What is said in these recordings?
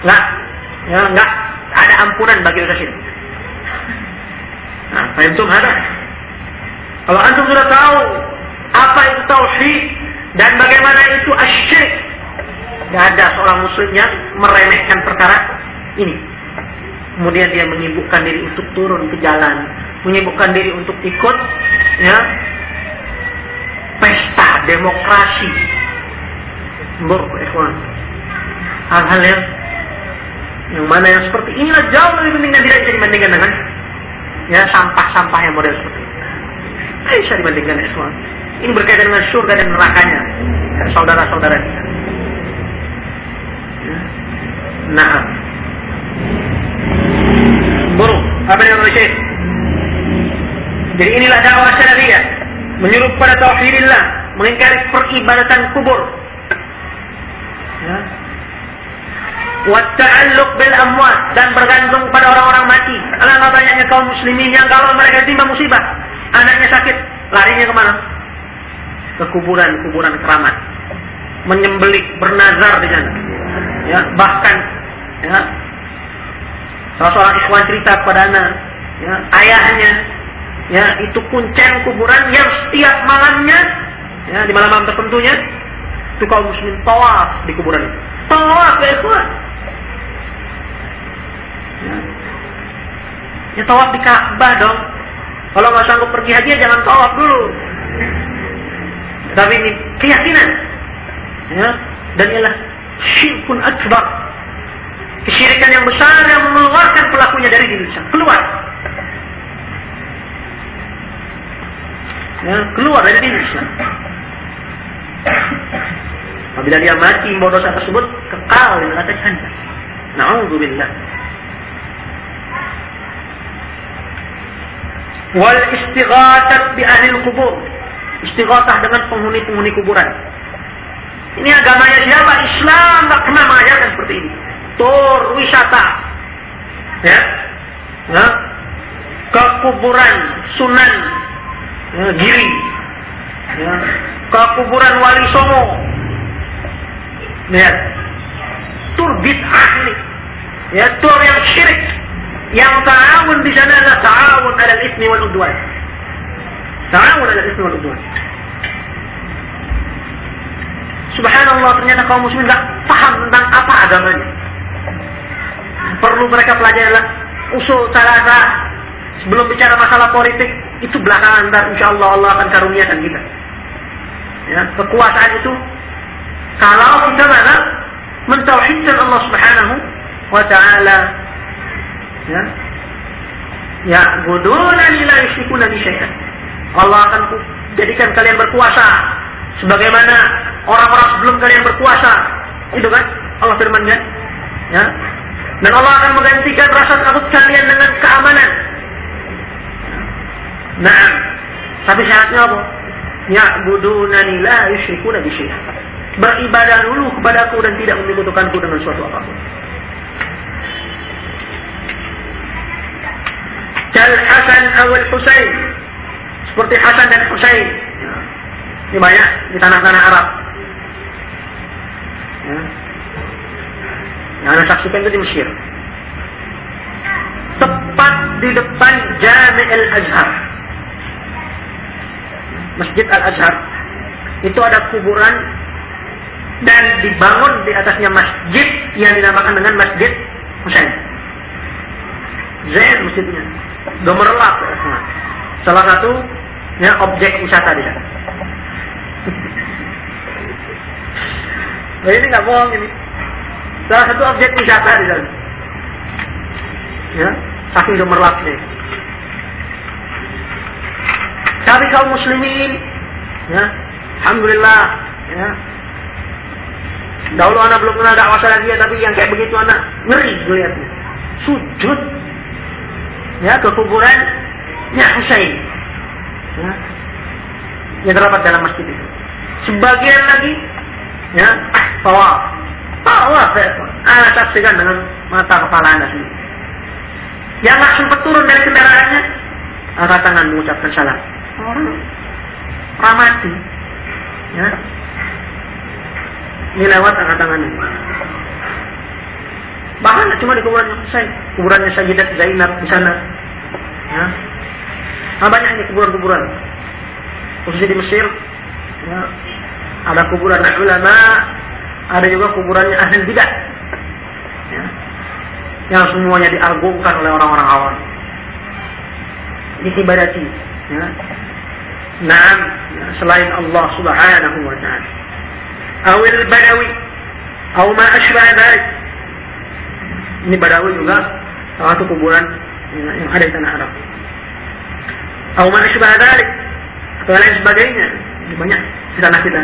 Nggak, ya, nggak ada ampunan bagi dosa syirik. Nah, itu ada. Kalau antum sudah tahu apa itu tauhid dan bagaimana itu asyik, tidak ada seorang muslim yang meremehkan perkara ini. Kemudian dia menyibukkan diri untuk turun ke jalan, menyibukkan diri untuk ikut ya pesta demokrasi. Buruk, ikhwan. Hal-hal yang yang mana yang seperti inilah jauh lebih penting dan tidak bisa dibandingkan dengan ya sampah-sampah yang model seperti ini. Tidak bisa dibandingkan ikhwan. Ini berkaitan dengan surga dan nerakanya saudara-saudara kita. Ya. Nah, buruk. Apa yang Syekh? Jadi inilah dakwah syariah menyuruh pada tauhidillah, mengingkari peribadatan kubur. Ya. Bil amwat dan bergantung pada orang-orang mati. Alangkah banyaknya kaum muslimin yang kalau mereka timba musibah, anaknya sakit, larinya ke mana? Ke kuburan-kuburan keramat. Menyembelih, bernazar di sana. Ya, bahkan ya, salah seorang ikhwan cerita kepada anak, ya, ayahnya ya itu kuncen kuburan yang setiap malamnya ya di malam-malam tertentunya itu kaum muslimin tawaf di kuburan itu tawaf ya ikhwan ya, tawaf di Ka'bah dong kalau nggak sanggup pergi haji ya jangan tawaf dulu tapi ini keyakinan ya dan ialah syirkun akbar kesyirikan yang besar yang mengeluarkan pelakunya dari diri keluar ya, keluar dari diri Islam. Apabila dia mati membawa dosa tersebut kekal di neraka jahanam. Nauzubillah. Wal istighatsat bi ahli kubur. Istighatsah dengan penghuni-penghuni kuburan. Ini agamanya siapa? Islam nggak pernah mengajarkan seperti ini. Tur wisata. Ya. Nah, ke kuburan sunan ya, giri ya, ke kuburan wali songo lihat tur bid'ah ini ya tur yang syirik yang ta'awun di sana adalah ta'awun ada ismi wal udwan ta'awun ada ismi wal udwan Subhanallah ternyata kaum muslimin nggak paham tentang apa agamanya. Perlu mereka pelajari adalah usul cara sebelum bicara masalah politik itu belakangan ntar insya Allah Allah akan karuniakan kita. Ya, kekuasaan itu kalau kita mana mentauhidkan Allah Subhanahu wa taala ya ya buduna la yusyrikuna bi. Allah akan jadikan kalian berkuasa sebagaimana orang-orang sebelum kalian berkuasa. Itu kan Allah firmankan. Ya. Dan Allah akan menggantikan rasa takut kalian dengan keamanan Nah, tapi syaratnya apa? Ya'budunani la yusyrikuna bi Beribadah dulu kepadaku dan tidak menyekutukanku dengan suatu apa pun. Kal Hasan awal Husain. Seperti Hasan dan Husain. Ini banyak di tanah-tanah Arab. Ya. Yang anda saksikan itu di Mesir. Tepat di depan Jami' al-Azhar. Masjid Al-Azhar itu ada kuburan dan dibangun di atasnya masjid yang dinamakan dengan Masjid Husain. Zain masjidnya. Gemerlap Salah satu ya objek wisata di sana. Nah, ini nggak bohong ini. Salah satu objek wisata di sana. Ya, saking gemerlapnya. Tapi kaum muslimin, ya, alhamdulillah, ya. Dahulu anak belum kenal dakwah dia, tapi yang kayak begitu anak ngeri lihatnya. Sujud, ya, ke kuburan. Ya Husain, ya, yang terdapat dalam masjid itu. Sebagian lagi, ya, tawaf, tawaf, ya, anak saksikan dengan mata kepala anda sendiri. Yang langsung turun dari kendaraannya, angkat tangan mengucapkan salam. Orang ramadi ya. Ini lewat angkat tangannya Bahkan cuma di kuburannya Husain, kuburannya Sayyidat Zainab di sana. Ya. Nah, banyak ini kuburan-kuburan. Khususnya di Mesir, ya. ada kuburan ulama, ada juga kuburannya ahli bidah. Ya. Yang semuanya diagungkan oleh orang-orang awam. Ditibadati. Ya. Nah, selain Allah Subhanahu wa taala. Awil badawi, atau ma ini Badawi juga salah satu kuburan yang ada di tanah Arab. Auman asbah dalik atau lain sebagainya banyak di tanah kita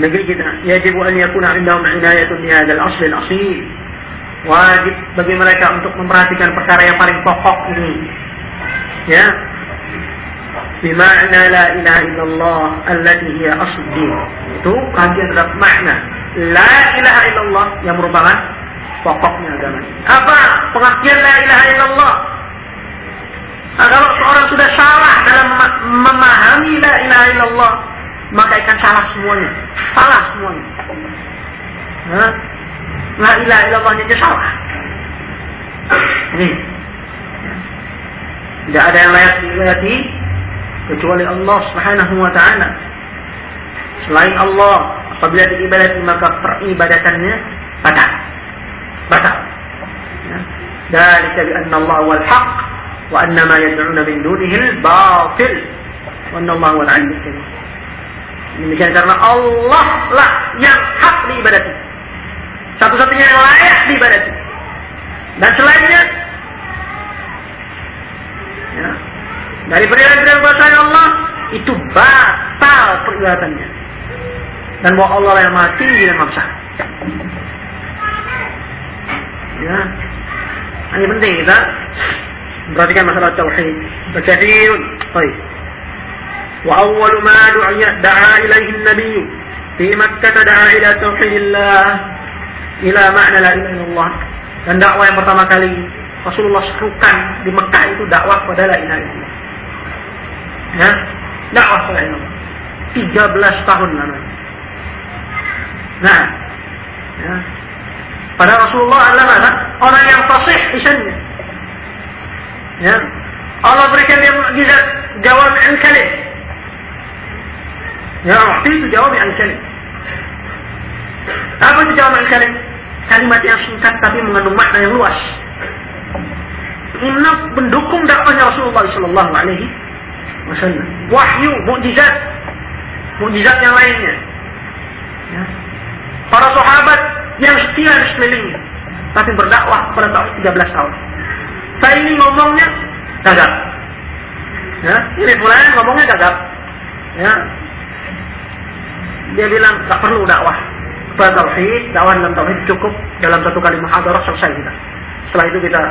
negeri kita Ya jibu an yakuna indahum inayatun bi hadzal asli al asli. wajib bagi mereka untuk memperhatikan perkara yang paling pokok ini ya bima'na la ilaha illallah allati hiya asli. itu kajian terhadap makna la ilaha illallah yang merupakan pokoknya agama apa pengertian la ilaha illallah nah, kalau seorang sudah salah dalam memahami la ilaha illallah maka akan salah semuanya salah semuanya Hah? la ilaha illallah aja salah ini tidak ada yang layak dilayati kecuali Allah Subhanahu wa taala. Selain Allah, apabila diibadati maka peribadatannya. Batal. Wal haq wa anna ma yad'una min dunihi al batil wa anna Allah wal alim kabir. Demikian karena Allah lah yang hak diibadati. Satu-satunya yang layak diibadati. Dan selainnya ya, dari peribadatan kepada Allah itu batal peribadannya. Dan bahwa Allah yang mati dan maksa. Ya. Ini penting kita perhatikan masalah tauhid. Berkathirun. Baik. Wa awwalu ma du'a da'a ilaihi an-nabiy fi Makkah da'a ila tauhidillah ila ma'na la ilaha illallah. Dan dakwah yang pertama kali Rasulullah serukan di Mekah itu dakwah pada la ilaha illallah. Ya, dakwah kepada Allah. 13 tahun lamanya. Nah, ya. Pada Rasulullah adalah? Orang yang fasih lisannya. Ya. Allah berikan dia mukjizat jawab an kalim. Ya, waktu itu jawab an kalim. Apa itu jawab an kalim? Kalimat yang singkat tapi mengandung makna yang luas. Ini mendukung dakwahnya Rasulullah Sallallahu Alaihi Wasallam. Wahyu, mukjizat, mukjizat yang lainnya. Ya. Para sahabat yang setia di sekelilingnya, tapi berdakwah pada tahun 13 tahun. Saya ini ngomongnya gagal. Ya, ini mulai ngomongnya gagal. Ya. Dia bilang tak perlu dakwah kepada tauhid, dakwah dalam tauhid cukup dalam satu kali muhadarah selesai kita. Setelah itu kita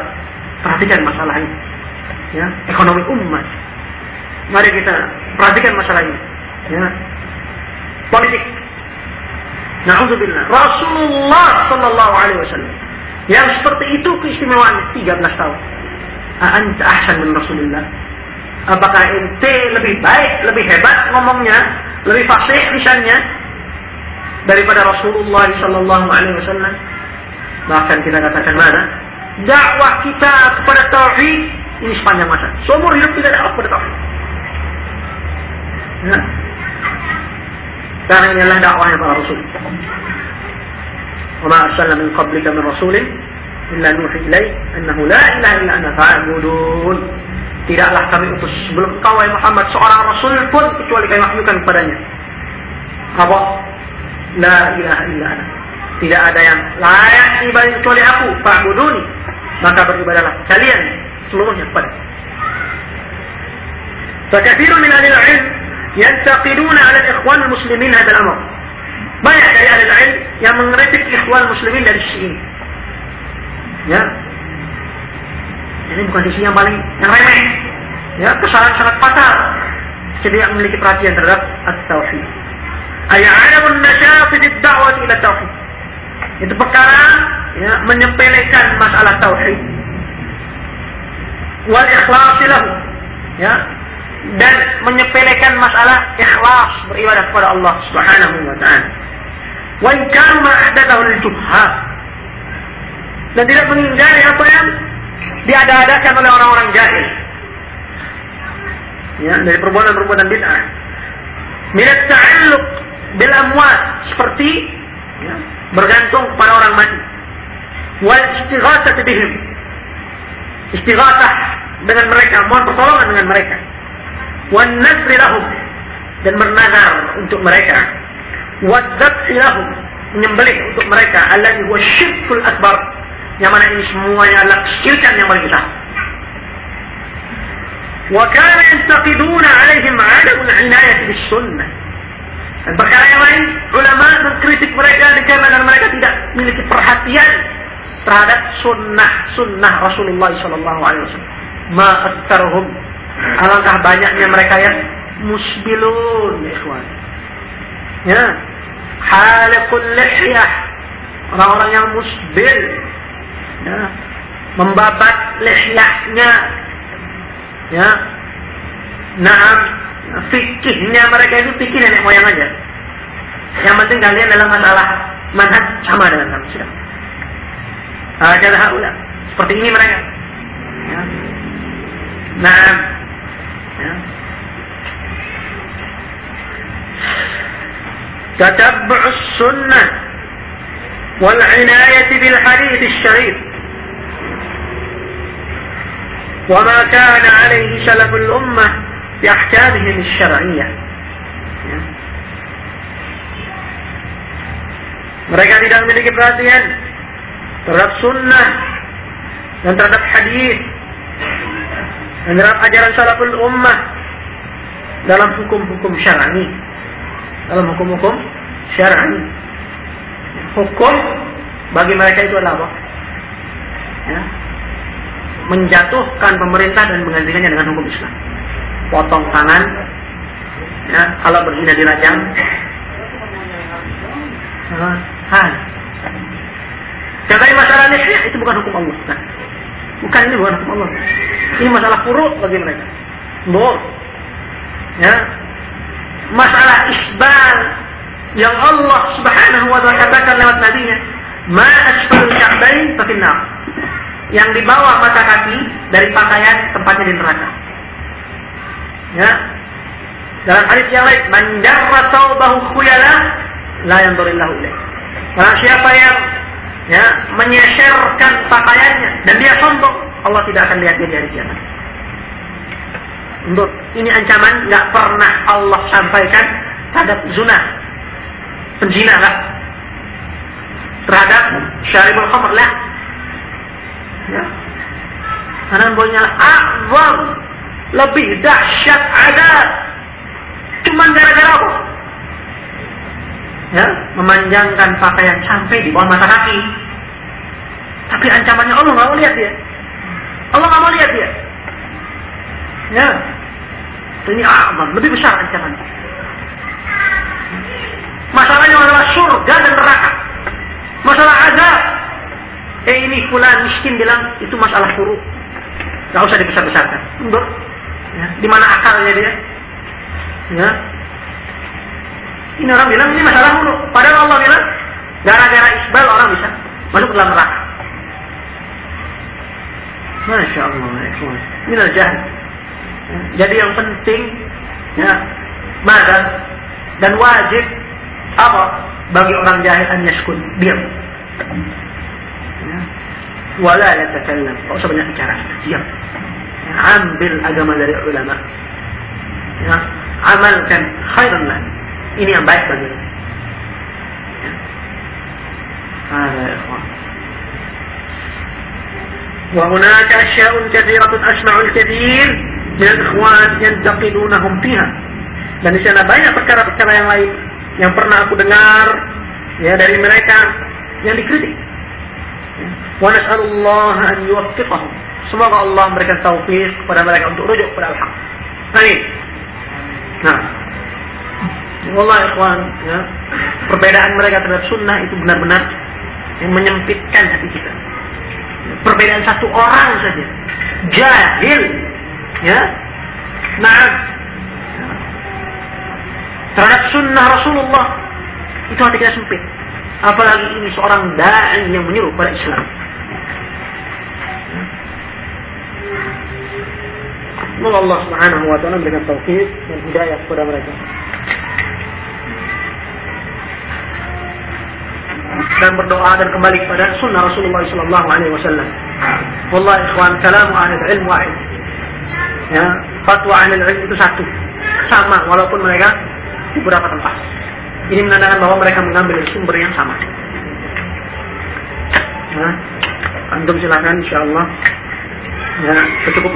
perhatikan masalah ini. Ya, ekonomi umat, Mari kita perhatikan masalah ini. Ya. Politik. Na'udzubillah. Rasulullah sallallahu alaihi wasallam yang seperti itu keistimewaan 13 tahun. Anta ahsan min Rasulullah. Apakah ente lebih baik, lebih hebat ngomongnya, lebih fasih lisannya daripada Rasulullah sallallahu alaihi wasallam? Bahkan kita katakan mana? Dakwah kita kepada tauhid ini sepanjang masa. Seumur hidup kita dakwah kepada tauhid. Nah. Karena inilah dakwahnya para rasul. وما أرسلنا من قبلك من رسول إلا نوحي إليه أنه لا إله إلا أنا فاعبدون Tidaklah kami utus sebelum kau Muhammad seorang rasul pun kecuali kami wahyukan kepadanya. Apa? La ilaha illa ana. Tidak ada yang layak ibadah kecuali aku. Fa'buduni. Maka beribadahlah kalian seluruhnya kepada. Fakathiru min ahli ilm ينتقدون على الإخوان المسلمين هذا الأمر banyak dari ahli ilm yang mengkritik ikhwan muslimin dari sisi ini. Ya. Ini bukan sisi yang paling yang remeh. Ya, kesalahan sangat fatal. Jadi yang memiliki perhatian terhadap at-tauhid. Ay'alamun nasyafid ad-da'wah ila tauhid. Itu perkara ya, menyepelekan masalah tauhid. Wal ikhlas lahu. Ya, dan menyepelekan masalah ikhlas beribadah kepada Allah Subhanahu wa taala. Wa in kanu ma ahdathahu al-jubhat. dan tidak mengingkari apa yang diada-adakan oleh orang-orang jahil. Ya, dari perbuatan-perbuatan bid'ah. Minat ta'alluq bil amwat seperti ya, bergantung pada orang mati. Wal istighatsah bihim. Istighatsah dengan mereka, mohon pertolongan dengan mereka. Wan nasri dan bernazar untuk mereka. Wadzabhi lahum menyembelih untuk mereka alladhi huwa syirkul akbar yang mana ini semuanya adalah kesyirikan yang paling besar. Wa kana yantaqiduna alaihim adam al-inayah bis sunnah. Dan perkara yang lain, ulama mengkritik mereka dikarenakan mereka tidak memiliki perhatian terhadap sunnah sunnah Rasulullah Sallallahu Alaihi Wasallam. Ma Alangkah banyaknya mereka yang musbilun, ikhwan. Ya, halikul lihyah. Orang-orang yang musbil. Ya, membabat lihyahnya. Ya. Nah, fikihnya mereka itu fikih nenek moyang aja. Yang penting kalian dalam masalah manhaj sama dengan kami sudah. Ada haula. Seperti ini mereka. Ya. Nah, ya. تتبع السنة والعناية بالحديث الشريف. وما كان عليه سلف الأمة بأحكامهم الشرعية. mereka tidak memiliki perhatian terhadap sunnah dan terhadap hadis terhadap ajaran salaful ummah dalam hukum-hukum syar'i dalam hukum-hukum syar'i. Hukum bagi mereka itu adalah apa? Ya. Menjatuhkan pemerintah dan menggantikannya dengan hukum Islam. Potong tangan, ya, kalau berzina dirajam. Hal. Katanya masalah nikah itu bukan hukum Allah. Nah, bukan ini bukan hukum Allah. Ini masalah furuk bagi mereka. Boh. Ya, masalah isbal yang Allah Subhanahu wa taala katakan lewat nabinya, "Ma asfalul ka'bain fa Yang di bawah mata kaki dari pakaian tempatnya di neraka. Ya. Dalam hadis yang lain, "Man jarra thawbahu khuyala la yanzurillahu ilaih." Barang siapa yang ya menyeserkan pakaiannya dan dia sombong, Allah tidak akan lihat dia di hari kiamat. Untuk ini ancaman nggak pernah Allah sampaikan terhadap zina, penzina lah, terhadap syaribul khamr lah. Ya. Karena punya azam lebih dahsyat ada cuma gara-gara apa? Ya, memanjangkan pakaian sampai di bawah mata kaki. Tapi ancamannya Allah nggak mau lihat dia. Allah nggak mau lihat dia. Ya. Ini aman, lebih besar ancaman. Masalahnya adalah surga dan neraka. Masalah azab. Eh ini fulan miskin bilang itu masalah furu. Gak usah dibesar-besarkan. Ya. Di mana akalnya dia? Ya. Ini orang bilang ini masalah furu. Padahal Allah bilang gara-gara isbal orang bisa masuk ke dalam neraka. Masya Allah. Ini adalah jahat. Jadi yang penting ya badan dan wajib apa bagi orang jahil an yaskun diam. Ya. Wala yatakallam. Tak usah banyak bicara. Diam. Ya, ambil agama dari ulama. Ya, amalkan khairan lah. Ini yang baik bagi Ya. Hada ya ikhwan. وهناك أشياء كثيرة أسمع الكثير min ikhwan yantaqidunahum fiha. Dan di sana banyak perkara-perkara yang lain yang pernah aku dengar ya dari mereka yang dikritik. Wa nas'alullah an yuwaffiqahum. Semoga Allah memberikan taufik kepada mereka untuk rujuk kepada al-haq. Amin. Nah, Allah ikhwan, ya, perbedaan mereka terhadap sunnah itu benar-benar yang menyempitkan hati kita. perbedaan satu orang saja. Jahil. Ya. Nah terhadap sunnah Rasulullah itu hati kita sempit. Apalagi ini seorang da'i yang menyuruh pada Islam. Semoga Allah Subhanahu wa taala memberikan taufik dan hidayah kepada mereka. Dan berdoa dan kembali kepada sunnah Rasulullah Sallallahu Alaihi Wasallam. Wallah ikhwan, kalam ahli ilmu wahid. Ya, fatwa ahli ilmu itu satu, sama walaupun mereka di beberapa tempat. Ini menandakan bahwa mereka mengambil sumber yang sama. Nah, antum silakan insyaallah. Ya, cukup